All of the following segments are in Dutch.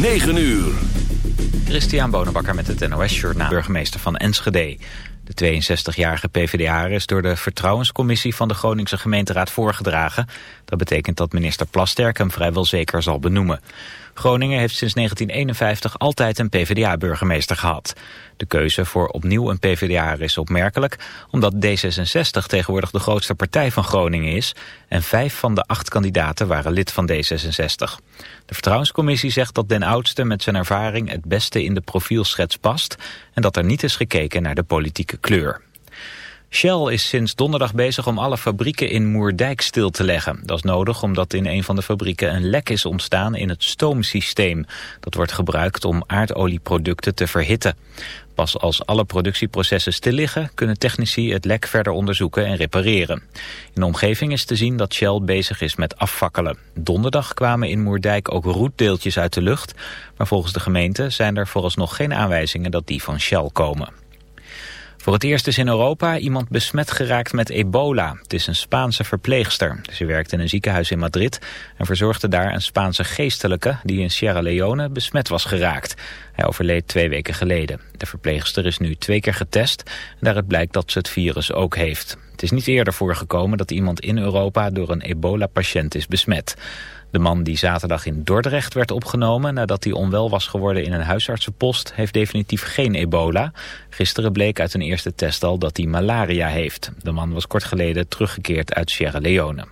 9 uur. Christian Bonenbakker met het NOS Journaal, burgemeester van Enschede. De 62-jarige PvdA is door de vertrouwenscommissie van de Groningse gemeenteraad voorgedragen. Dat betekent dat minister Plasterk hem vrijwel zeker zal benoemen. Groningen heeft sinds 1951 altijd een PvdA-burgemeester gehad. De keuze voor opnieuw een PvdA is opmerkelijk... omdat D66 tegenwoordig de grootste partij van Groningen is... en vijf van de acht kandidaten waren lid van D66. De Vertrouwenscommissie zegt dat Den Oudste met zijn ervaring... het beste in de profielschets past... en dat er niet is gekeken naar de politieke kleur. Shell is sinds donderdag bezig om alle fabrieken in Moerdijk stil te leggen. Dat is nodig omdat in een van de fabrieken een lek is ontstaan in het stoomsysteem. Dat wordt gebruikt om aardolieproducten te verhitten. Pas als alle productieprocessen stil liggen, kunnen technici het lek verder onderzoeken en repareren. In de omgeving is te zien dat Shell bezig is met afvakkelen. Donderdag kwamen in Moerdijk ook roetdeeltjes uit de lucht, maar volgens de gemeente zijn er vooralsnog geen aanwijzingen dat die van Shell komen. Voor het eerst is in Europa iemand besmet geraakt met ebola. Het is een Spaanse verpleegster. Ze werkte in een ziekenhuis in Madrid en verzorgde daar een Spaanse geestelijke die in Sierra Leone besmet was geraakt. Hij overleed twee weken geleden. De verpleegster is nu twee keer getest en daaruit blijkt dat ze het virus ook heeft. Het is niet eerder voorgekomen dat iemand in Europa door een ebola-patiënt is besmet. De man die zaterdag in Dordrecht werd opgenomen nadat hij onwel was geworden in een huisartsenpost heeft definitief geen ebola. Gisteren bleek uit een eerste test al dat hij malaria heeft. De man was kort geleden teruggekeerd uit Sierra Leone.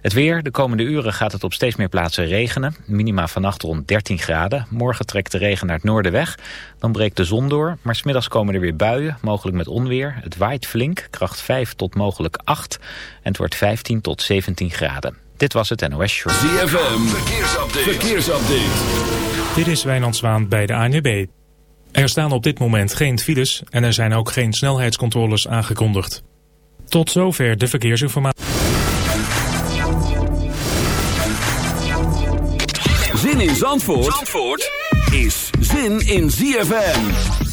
Het weer, de komende uren gaat het op steeds meer plaatsen regenen. Minima vannacht rond 13 graden. Morgen trekt de regen naar het noorden weg. Dan breekt de zon door, maar smiddags komen er weer buien, mogelijk met onweer. Het waait flink, kracht 5 tot mogelijk 8. En het wordt 15 tot 17 graden. Dit was het NOS Show. ZFM, verkeersupdate. verkeersupdate. Dit is Wijnand Zwaan bij de ANWB. Er staan op dit moment geen files en er zijn ook geen snelheidscontroles aangekondigd. Tot zover de verkeersinformatie. Zin in Zandvoort, Zandvoort is zin in ZFM. ZFM.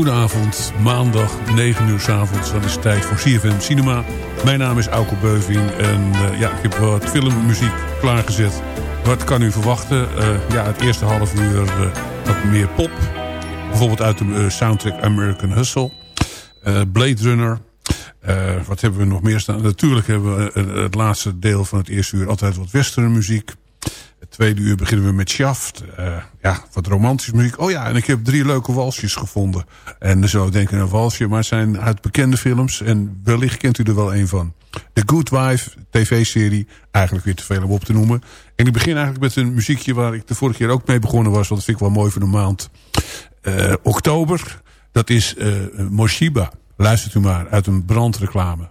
Goedenavond, maandag 9 uur s avonds. Dan is tijd voor CFM Cinema. Mijn naam is Auke Beuving en uh, ja, ik heb wat filmmuziek klaargezet. Wat kan u verwachten? Uh, ja, het eerste half uur uh, wat meer pop. Bijvoorbeeld uit de soundtrack American Hustle. Blade Runner. wat hebben we nog meer staan? Natuurlijk hebben we het laatste deel van het eerste uur altijd wat westernmuziek. Tweede uur beginnen we met Shaft. Uh, ja, wat romantische muziek. Oh ja, en ik heb drie leuke walsjes gevonden. En ik denken een walsje, maar zijn uit bekende films. En wellicht kent u er wel een van. The Good Wife, tv-serie. Eigenlijk weer te veel om op te noemen. En ik begin eigenlijk met een muziekje waar ik de vorige keer ook mee begonnen was. Want dat vind ik wel mooi voor de maand. Uh, oktober, dat is uh, Moshiba. Luistert u maar, uit een brandreclame.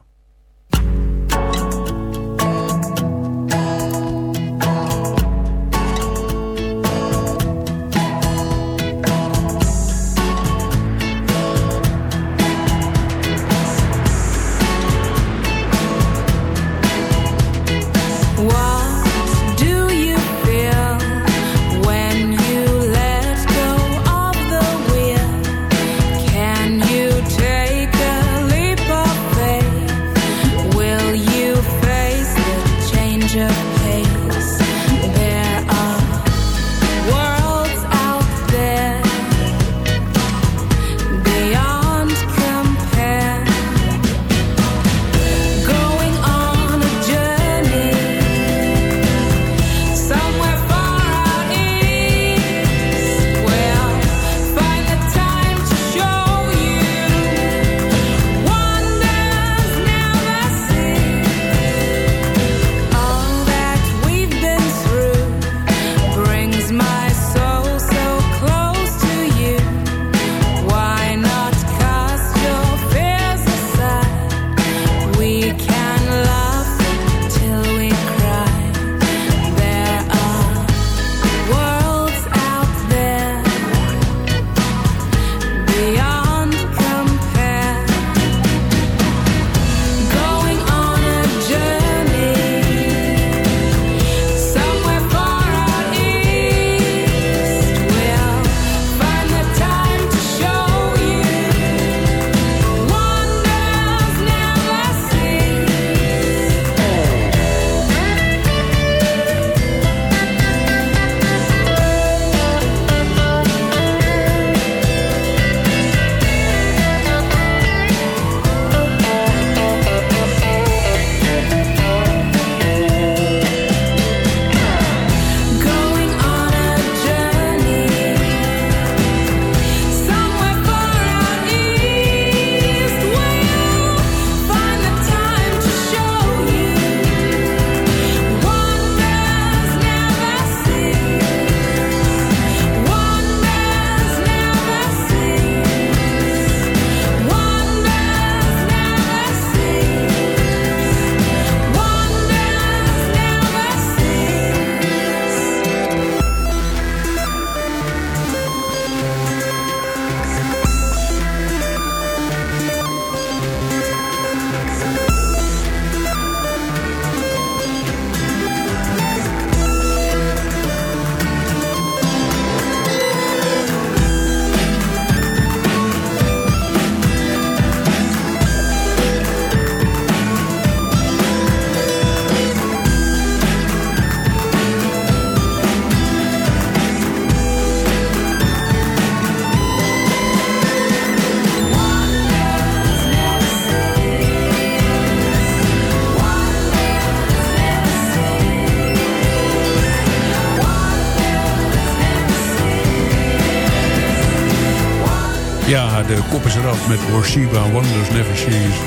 Eraf met Orshiba Wonders Never Cease.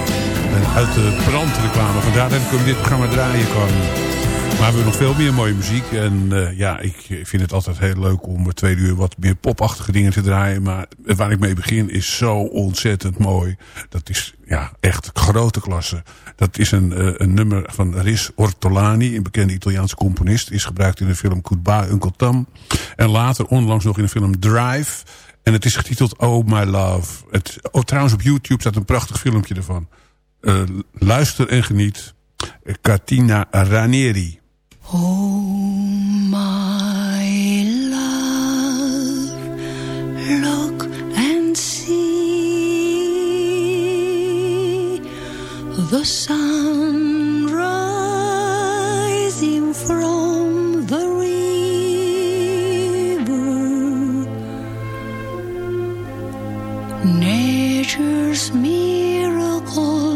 En uit de brandreclame. Vandaar dat ik hem dit programma draaien kan. Maar we hebben nog veel meer mooie muziek. En uh, ja, ik vind het altijd heel leuk om twee uur wat meer popachtige dingen te draaien. Maar waar ik mee begin is zo ontzettend mooi. Dat is ja, echt grote klasse. Dat is een, uh, een nummer van Riz Ortolani, een bekende Italiaanse componist. Is gebruikt in de film Goodbye Uncle Tom. En later onlangs nog in de film Drive. En het is getiteld Oh My Love. Het, oh, trouwens op YouTube staat een prachtig filmpje ervan. Uh, luister en geniet. Katina Ranieri. Oh my love, look and see the sun Nature's miracle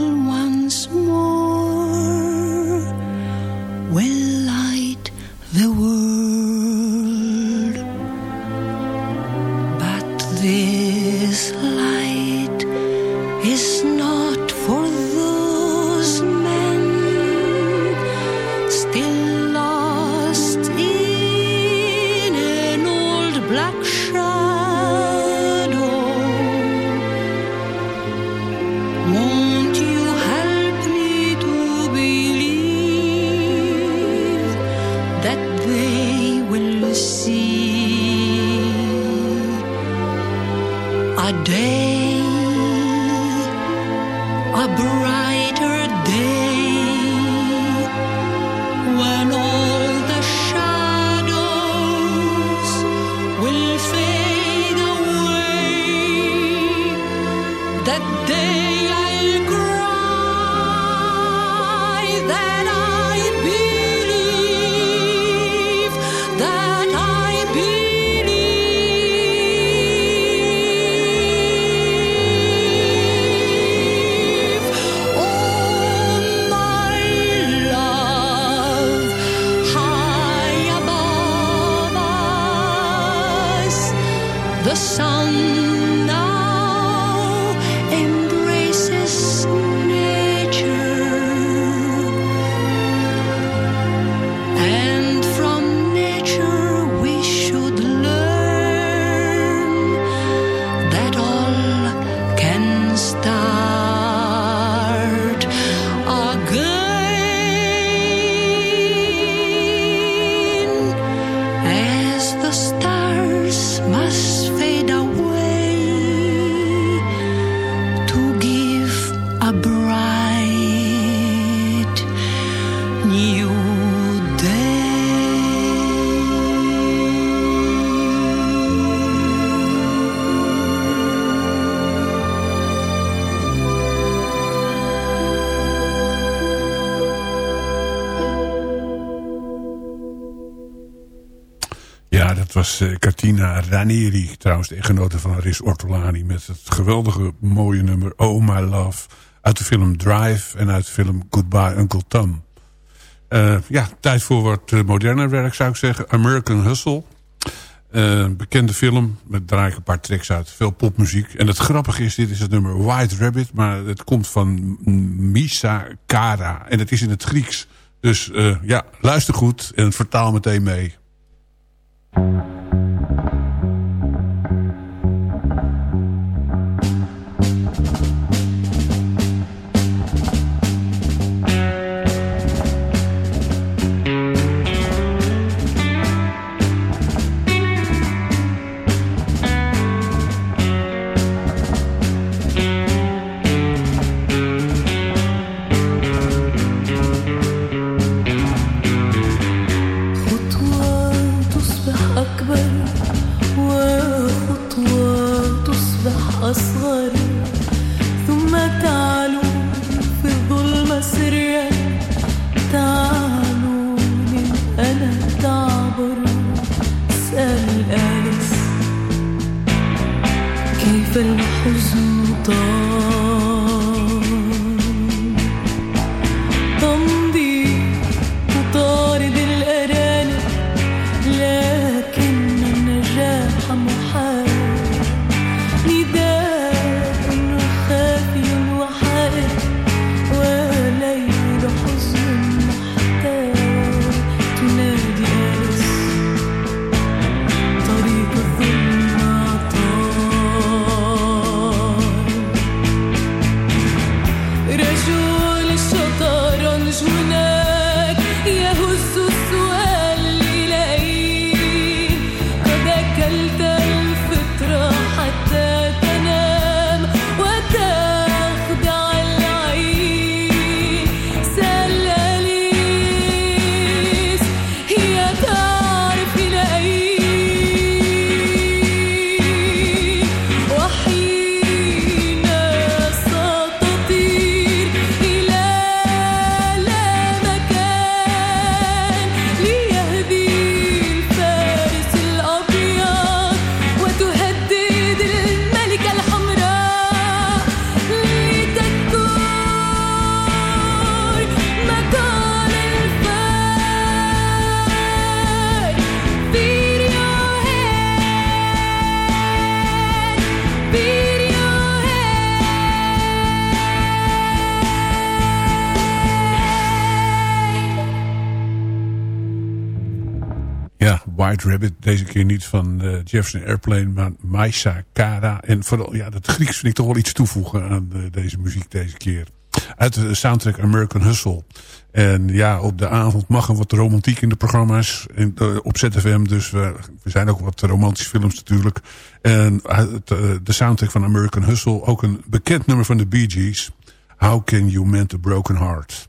was uh, Katina Ranieri, trouwens de echtgenote van Riz Ortolani... met het geweldige mooie nummer Oh My Love... uit de film Drive en uit de film Goodbye Uncle Tom. Uh, ja, tijd voor wat uh, moderner werk zou ik zeggen. American Hustle. bekende film, met draai ik een paar tracks uit. Veel popmuziek. En het grappige is, dit is het nummer White Rabbit... maar het komt van Misa Kara. En het is in het Grieks. Dus ja, luister goed en vertaal meteen mee. Thank you. White Rabbit. Deze keer niet van uh, Jefferson Airplane, maar Maisa Kara. En vooral, ja, dat Grieks vind ik toch wel iets toevoegen aan uh, deze muziek deze keer. Uit de soundtrack American Hustle. En ja, op de avond mag er wat romantiek in de programma's in, op ZFM. Dus we, we zijn ook wat romantische films natuurlijk. En de soundtrack van American Hustle, ook een bekend nummer van de Bee Gees. How Can You Mend a Broken Heart?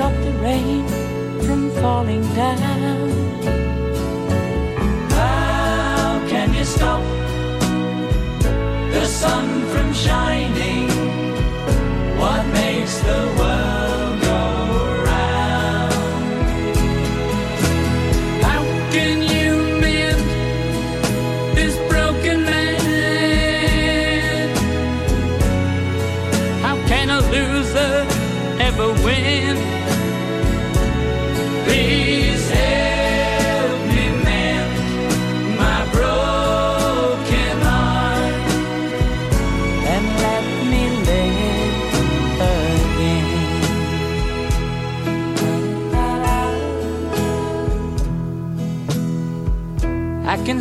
stop the rain from falling down? How can you stop the sun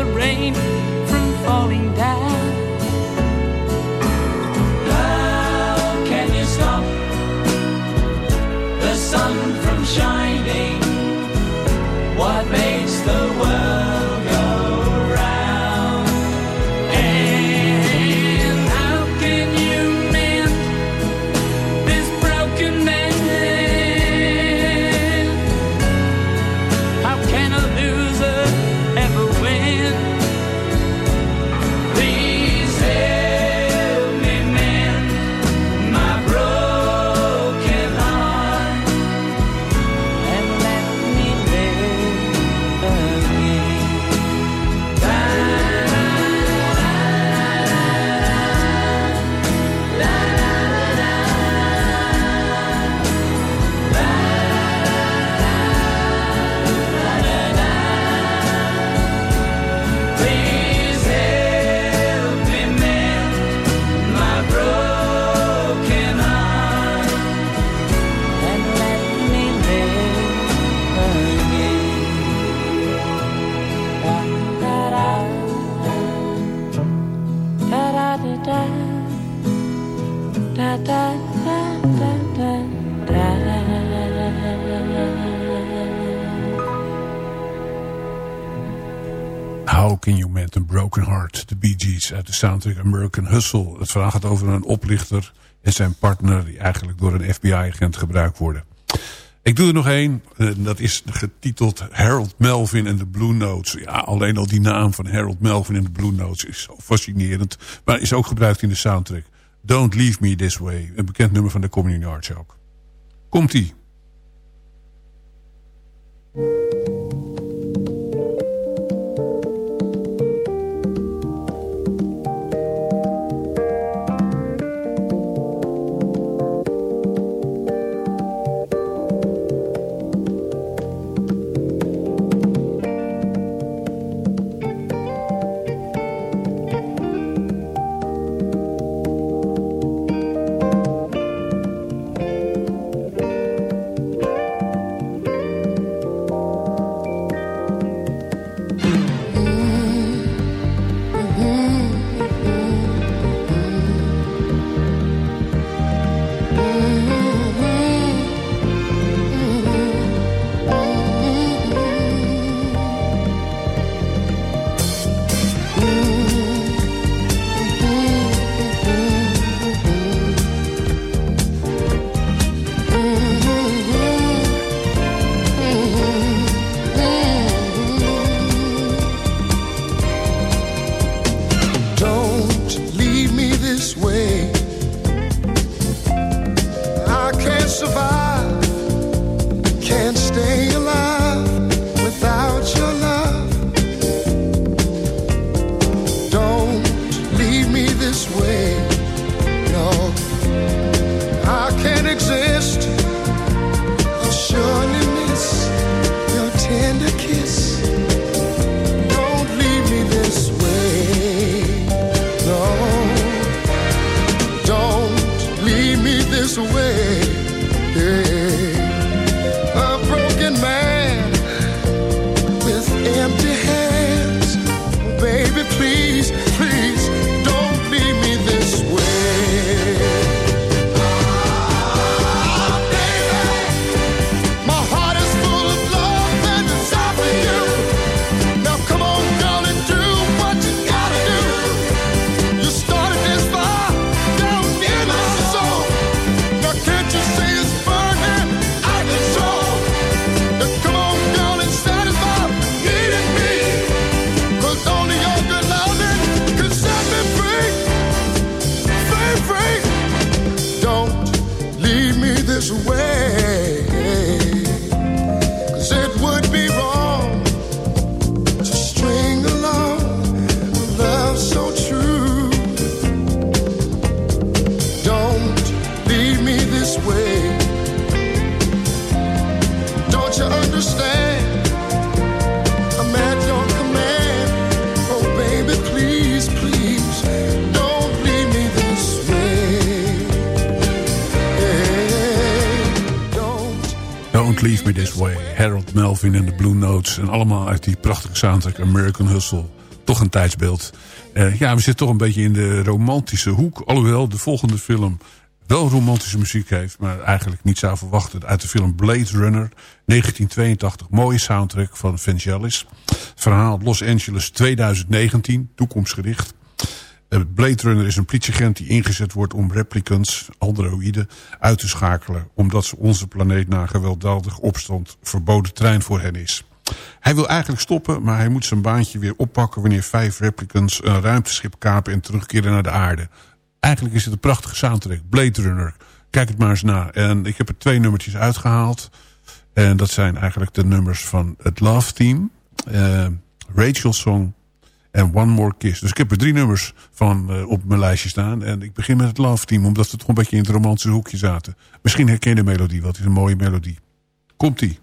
the rain from falling down? How can you stop the sun from shining? Soundtrack American Hustle. Het verhaal gaat over een oplichter en zijn partner... die eigenlijk door een FBI-agent gebruikt worden. Ik doe er nog één. en Dat is getiteld Harold Melvin en de Blue Notes. Ja, alleen al die naam van Harold Melvin en de Blue Notes is zo fascinerend. Maar is ook gebruikt in de soundtrack. Don't Leave Me This Way. Een bekend nummer van de Community Arts ook. Komt-ie. Soundtrack American Hustle. Toch een tijdsbeeld. Uh, ja, we zitten toch een beetje in de romantische hoek. Alhoewel de volgende film wel romantische muziek heeft... maar eigenlijk niet zou verwachten. Uit de film Blade Runner, 1982. Mooie soundtrack van Vangelis. Verhaal Los Angeles 2019, toekomstgericht. Uh, Blade Runner is een politieagent die ingezet wordt om replicants, androïden, uit te schakelen. Omdat ze onze planeet na gewelddadig opstand verboden trein voor hen is. Hij wil eigenlijk stoppen, maar hij moet zijn baantje weer oppakken... wanneer vijf replicants een ruimteschip kapen en terugkeren naar de aarde. Eigenlijk is het een prachtige soundtrack, Blade Runner. Kijk het maar eens na. En ik heb er twee nummertjes uitgehaald. En dat zijn eigenlijk de nummers van het Love Team. Uh, Rachel Song en One More Kiss. Dus ik heb er drie nummers van uh, op mijn lijstje staan. En ik begin met het Love Team, omdat we toch een beetje in het romantische hoekje zaten. Misschien herken je de melodie, wat is een mooie melodie. Komt-ie.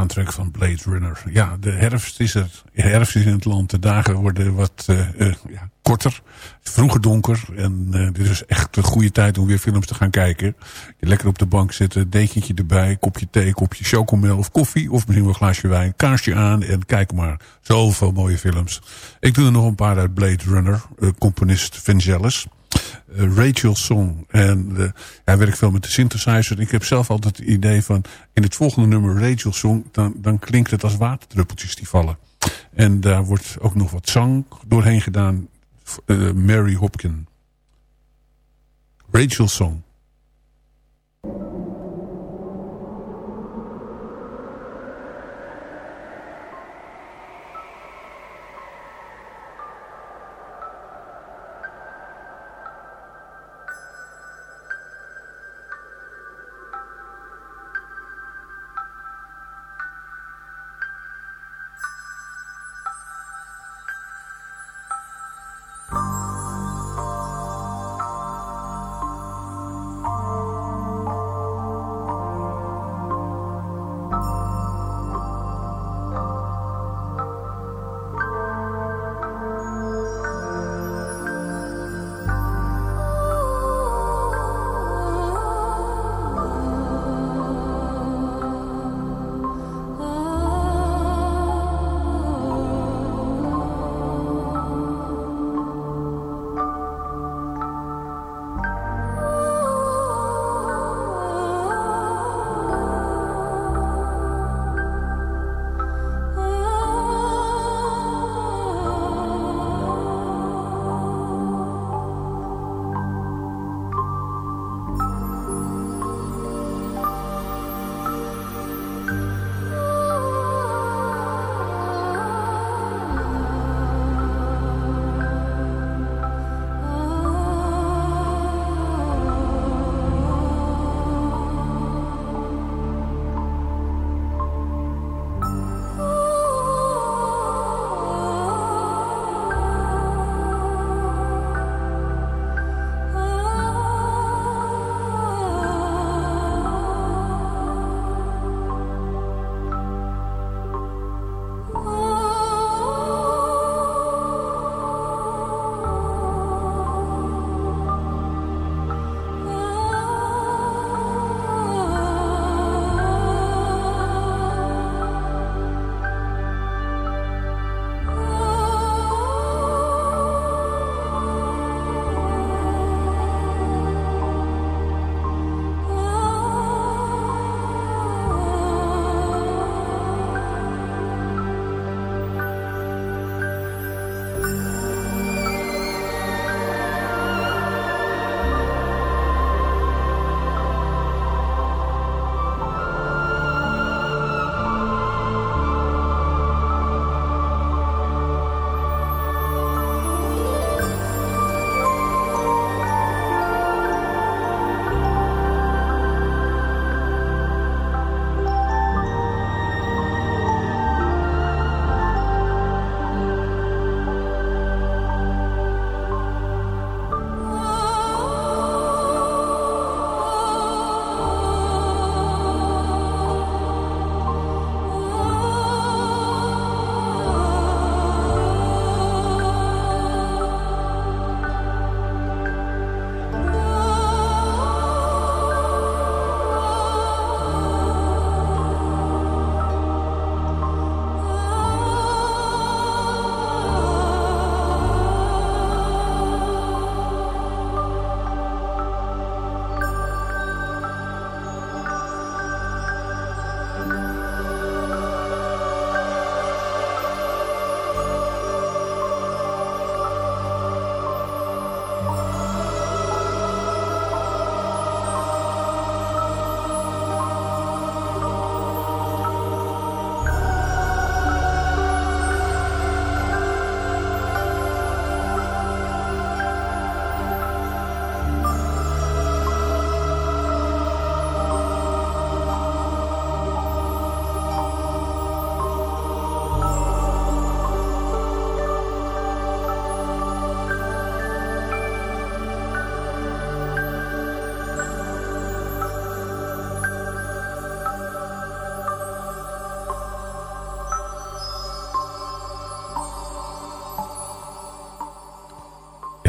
Soundtrack van Blade Runner. Ja, de herfst is er. De herfst is in het land. De dagen worden wat uh, uh, ja, korter. Vroeger donker. En uh, dit is echt een goede tijd om weer films te gaan kijken. Je lekker op de bank zitten. Dekentje erbij. Kopje thee. Kopje chocomel of koffie. Of misschien wel een glaasje wijn. Kaarsje aan. En kijk maar. Zoveel mooie films. Ik doe er nog een paar uit Blade Runner. componist Vangelis. Uh, Rachel Song. En uh, hij werkt veel met de synthesizer. Ik heb zelf altijd het idee van... in het volgende nummer Rachel Song... dan, dan klinkt het als waterdruppeltjes die vallen. En daar wordt ook nog wat zang doorheen gedaan. Uh, Mary Hopkin. Rachel Song.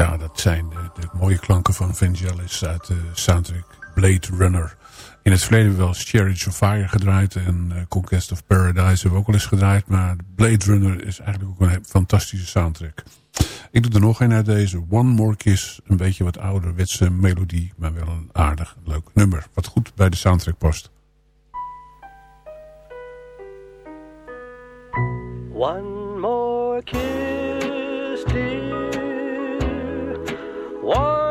Ja, dat zijn de, de mooie klanken van Vangelis uit de soundtrack Blade Runner. In het verleden wel Chariots of Fire gedraaid en uh, Conquest of Paradise hebben we ook al eens gedraaid. Maar Blade Runner is eigenlijk ook een fantastische soundtrack. Ik doe er nog een uit deze. One More Kiss. Een beetje wat ouderwetse melodie, maar wel een aardig leuk nummer. Wat goed bij de soundtrack past. One more kiss, One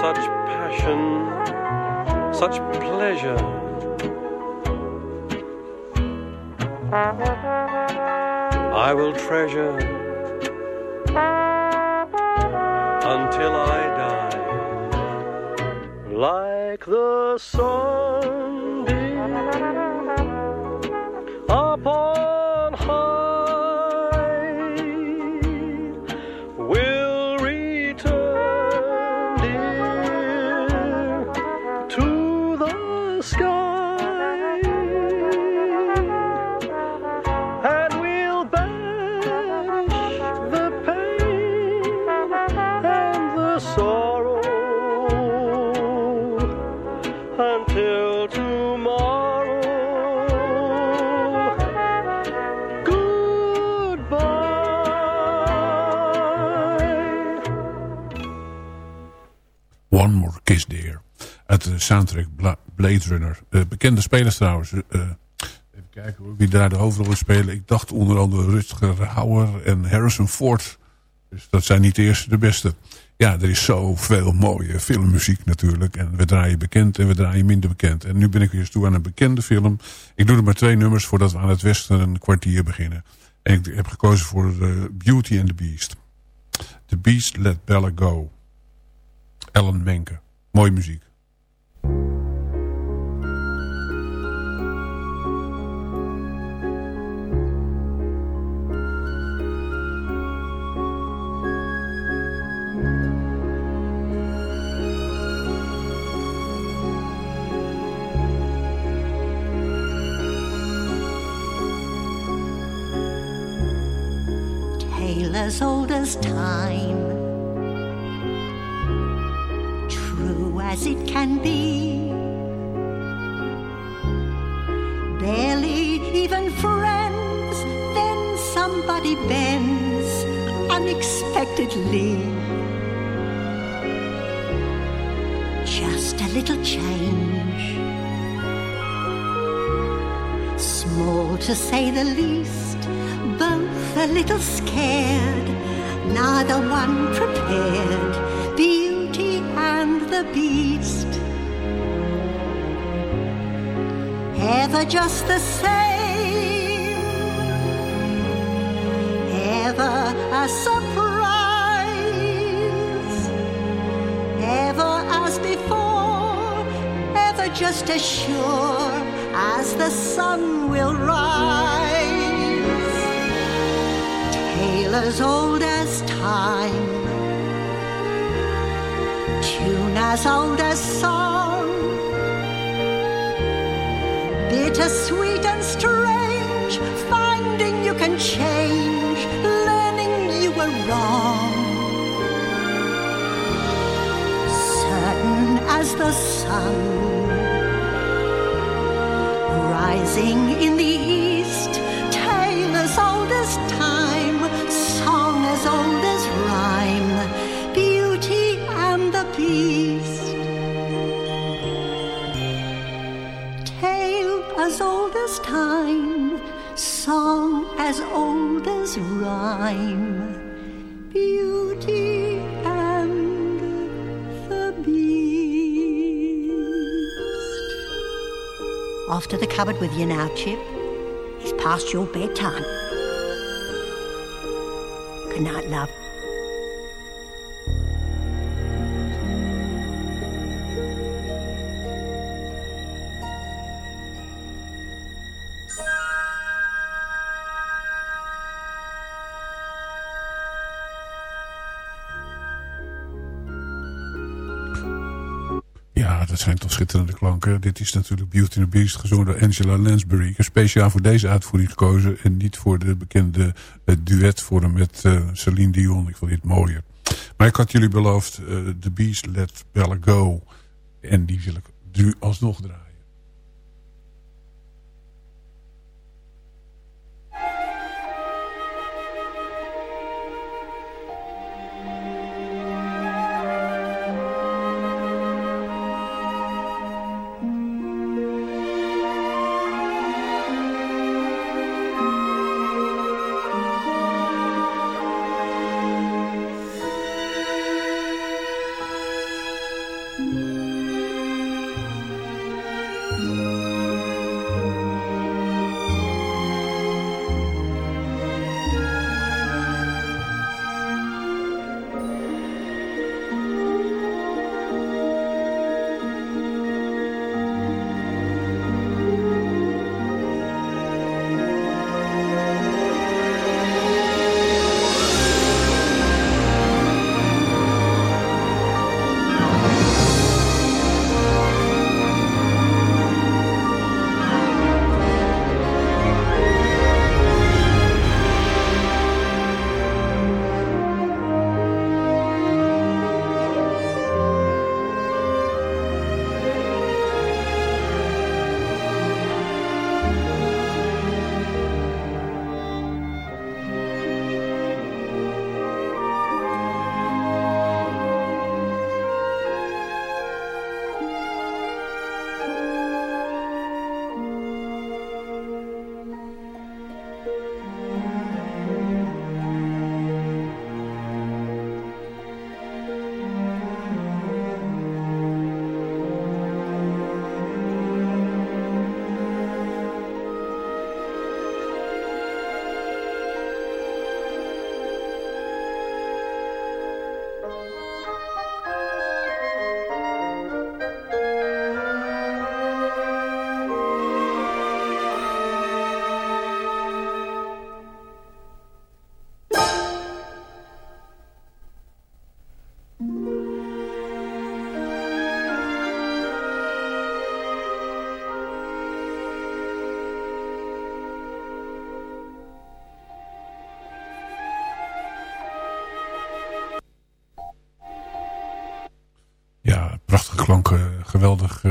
such passion, such pleasure. I will treasure until I die, like the sunbeam De soundtrack Bla- Blade Runner. Eh, bekende spelers trouwens. Eh, even kijken wie daar de hoofdrollen spelen. Ik dacht onder andere Rutger Hauer en Harrison Ford. Dus dat zijn niet de eerste de beste. Ja, er is zoveel mooie filmmuziek natuurlijk. En we draaien bekend en we draaien minder bekend. En nu ben ik weer eens toe aan een bekende film. Ik doe er maar twee nummers voordat we aan het western kwartier beginnen. En ik heb gekozen voor eh, Beauty and the Beast. The Beast Let Bella Go. Ellen Menke. Mooie muziek. As old as time, true as it can be. Barely even friends, then somebody bends unexpectedly. Just a little change, small to say the least, a little scared, neither one prepared. Beauty and the Beast. Ever just the same, ever a surprise, ever as before, ever just as sure as the sun will rise. Tale as old as time, tune as old as song, bitter sweet and strange, finding you can change, learning you were wrong. Certain as the sun rising in the rhyme, beauty and the beast. Off to the cupboard with you now, Chip. It's past your bedtime. Good night, love. Schitterende klanken. Dit is natuurlijk Beauty and the Beast, gezongen door Angela Lansbury. Ik heb speciaal voor deze uitvoering gekozen en niet voor de bekende uh, duetvorm met uh, Celine Dion. Ik vond dit mooier. Maar ik had jullie beloofd, uh, The Beast Let Bella Go. En die wil ik nu alsnog draaien.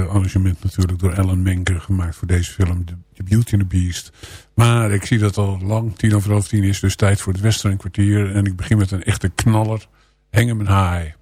Arrangement natuurlijk door Alan Menker gemaakt voor deze film. The, Beauty and the Beast. Maar ik zie dat al lang tien over half tien is. Dus tijd voor het Western kwartier. En ik begin met een echte knaller. Hang hem high.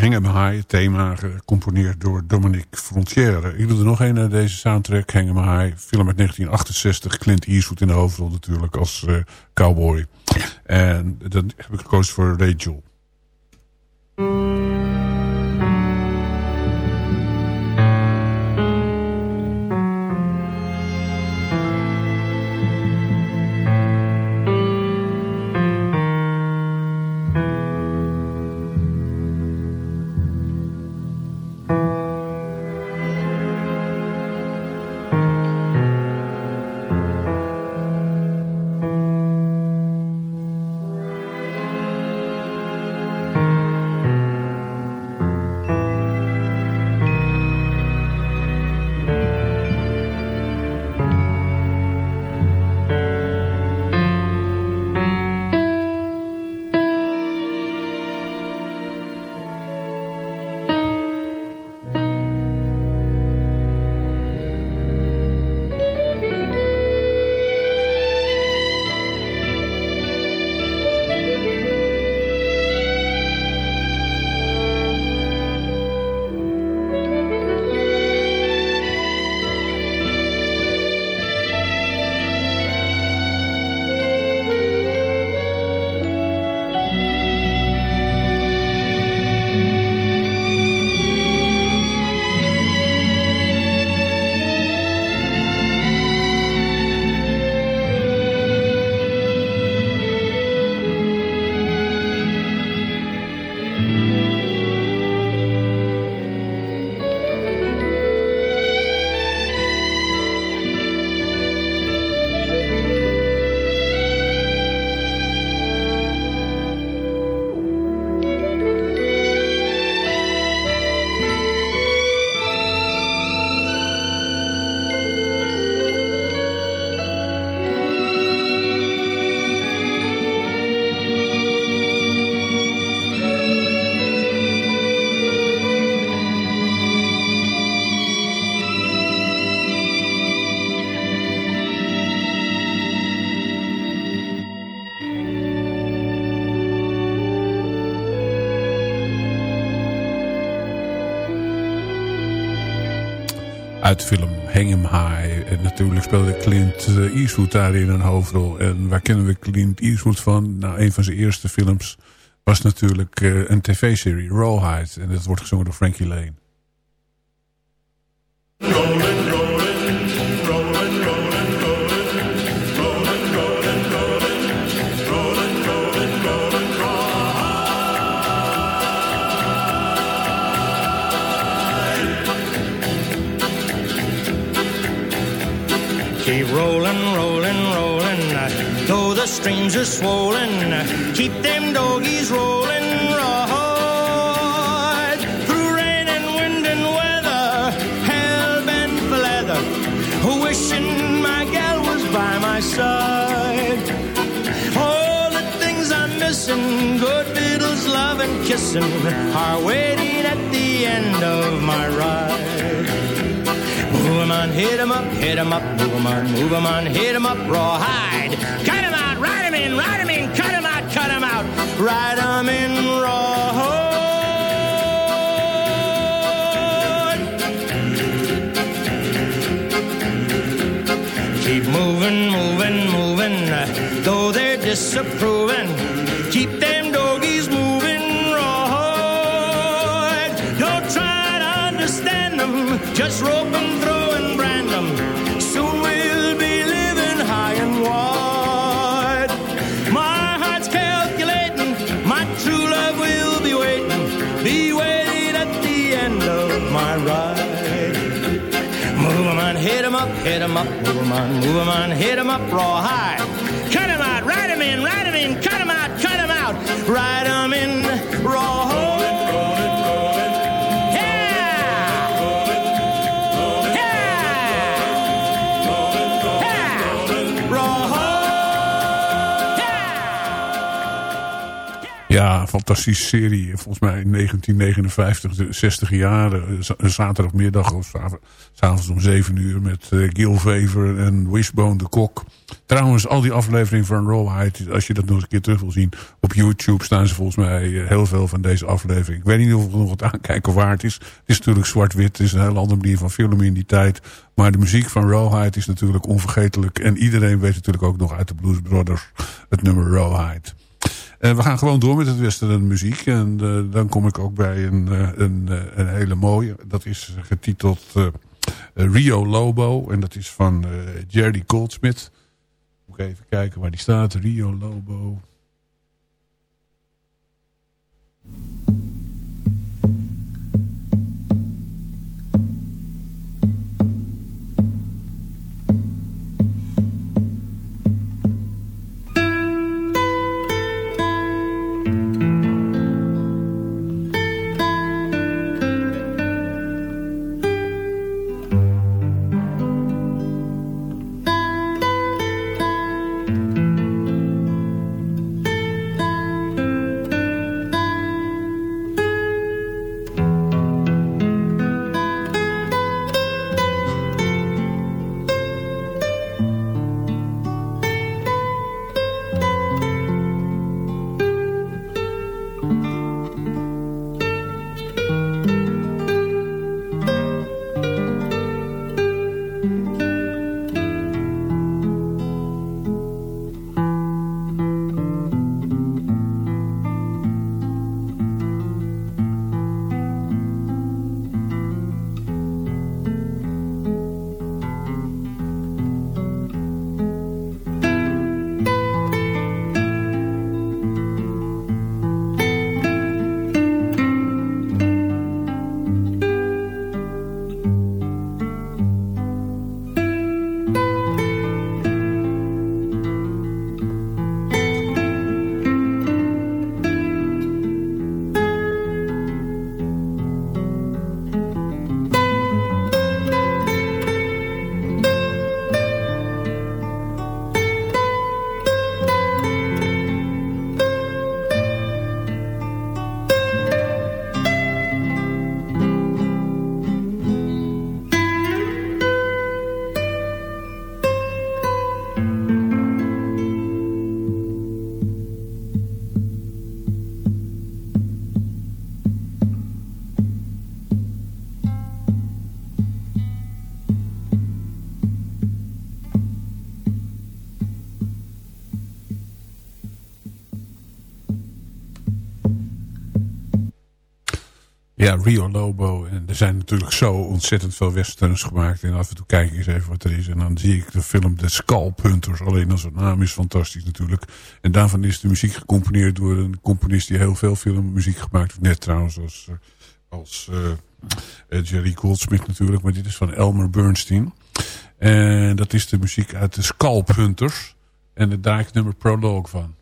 Hang High, thema gecomponeerd door Dominique Frontière. Ik doe er nog een naar deze soundtrack, Hang High, film uit 1968. Clint Eastwood in de hoofdrol natuurlijk als uh, cowboy. En dan heb ik gekozen voor Rachel. Uit film Hang 'em High. En natuurlijk speelde Clint Eastwood daarin een hoofdrol. En waar kennen we Clint Eastwood van? Nou, een van zijn eerste films was natuurlijk een tv-serie, Rawhide. En dat wordt gezongen door Frankie Lane. Keep rolling, rolling, rolling. Though the streams are swollen, keep them doggies rolling, right. Through rain and wind and weather, hell bent for leather. Wishing my gal was by my side. All the things I'm missing, good fiddles, love and kissing, are waiting at the end of my ride. Move 'em on, hit 'em up, hit 'em up, move 'em on, move 'em on, hit 'em up, rawhide. Cut 'em out, ride 'em in, ride 'em in, cut 'em out, cut 'em out, ride 'em in, rawhide. Keep moving, moving, moving, though they're disapproving. Keep them doggies moving, rawhide. Don't try to understand them, just rope 'em up, hit 'em up, move 'em on, move 'em on, hit 'em up, rawhide. Cut 'em out, ride 'em in, ride 'em in, cut 'em out, cut 'em out, ride 'em in, rawhide. Fantastische serie. Volgens mij in 1959, de 60 jaren. Een zaterdagmiddag of s'avonds om 7 uur met uh, Gil Vever en Wishbone de Kok. Trouwens, al die afleveringen van Rawhide, als je dat nog een keer terug wil zien. Op YouTube staan ze volgens mij uh, heel veel van deze afleveringen. Ik weet niet of het nog wat aankijken waard is. Het is natuurlijk zwart-wit. Het is een heel andere manier van filmen in die tijd. Maar de muziek van Rawhide is natuurlijk onvergetelijk. En iedereen weet natuurlijk ook nog uit de Blues Brothers het nummer Rawhide. Uh, we gaan gewoon door met het western muziek. En uh, dan kom ik ook bij een, uh, een, een, hele mooie. Dat is getiteld Rio Lobo. En dat is van Jerry Goldsmith. Moet ik even kijken waar die staat. Rio Lobo. Ja, Rio Lobo. En er zijn natuurlijk zo ontzettend veel westerns gemaakt. En af en toe kijk ik eens even wat er is. En dan zie ik de film The Scalp Hunters. Alleen als het naam is fantastisch natuurlijk. En daarvan is de muziek gecomponeerd door een componist die heel veel filmmuziek gemaakt heeft. Net trouwens als, eh, als uh, Jerry Goldsmith natuurlijk. Maar dit is van Elmer Bernstein. En dat is de muziek uit de Scalp Hunters. En daar ik nummer Prologue van.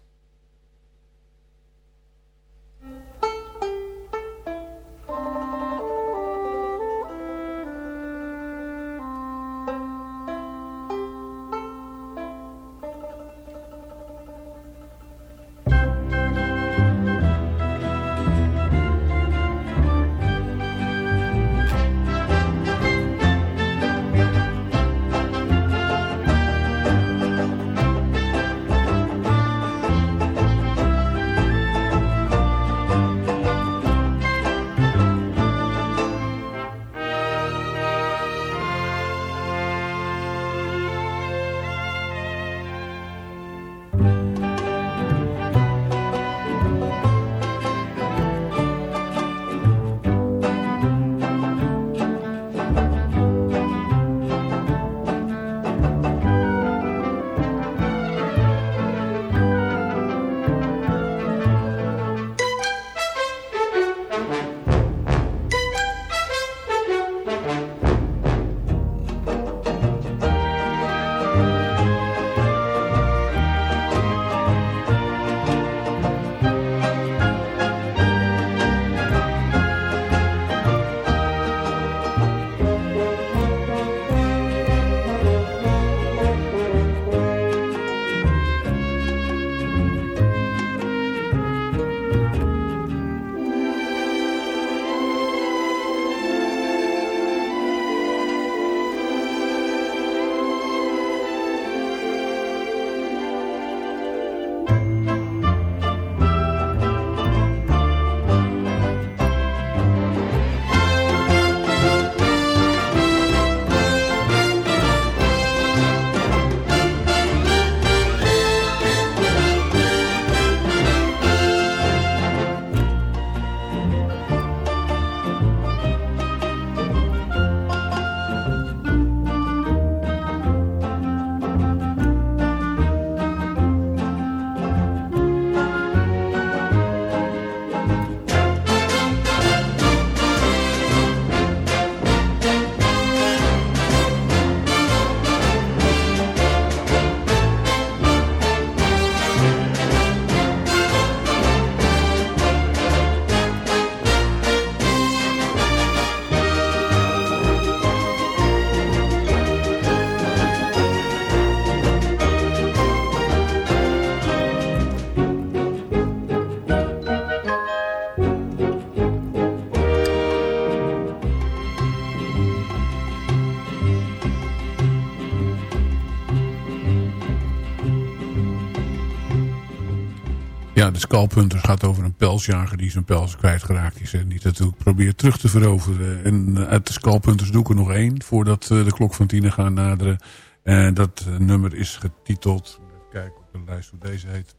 De Skalpunters gaat over een pelsjager die zijn pels kwijtgeraakt is. En die natuurlijk probeert terug te veroveren. En eh, uit de Skalpunters doe ik er nog één voordat uh, de klok van tien gaat naderen. En dat uh, nummer is getiteld, even kijken op de lijst hoe deze heet.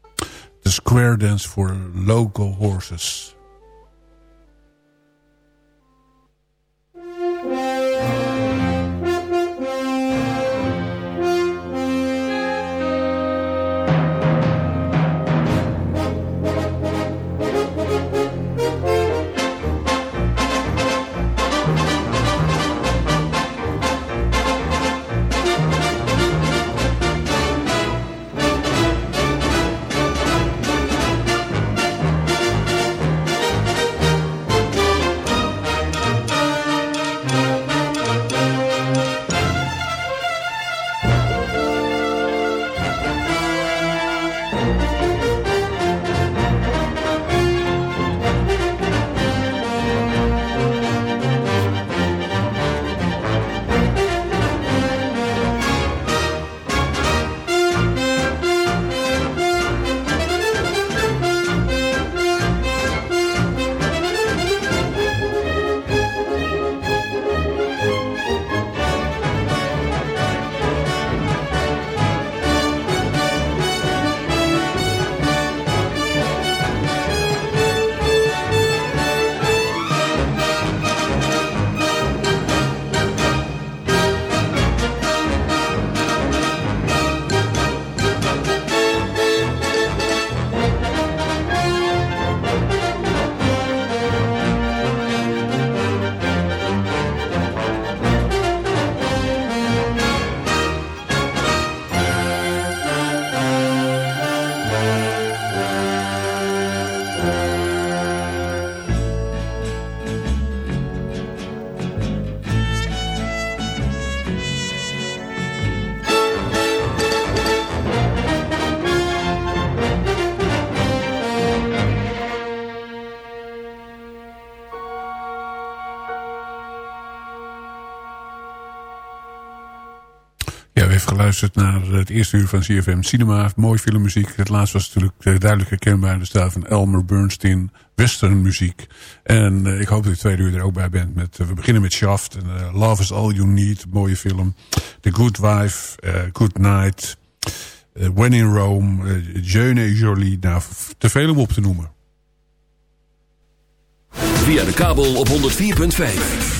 The Square Dance for Local Horses. Het eerste uur van CFM Cinema. Mooi filmmuziek. Het laatste was natuurlijk uh, duidelijk herkenbaar. De stijl van Elmer Bernstein. Western muziek. En uh, ik hoop dat u tweede uur er ook bij bent. Met, uh, we beginnen met Shaft. En, Love is All You Need. Mooie film. The Good Wife. Good Night. When in Rome. Jeune Jolie. Nou, te veel om op te noemen. Via de kabel op 104.5.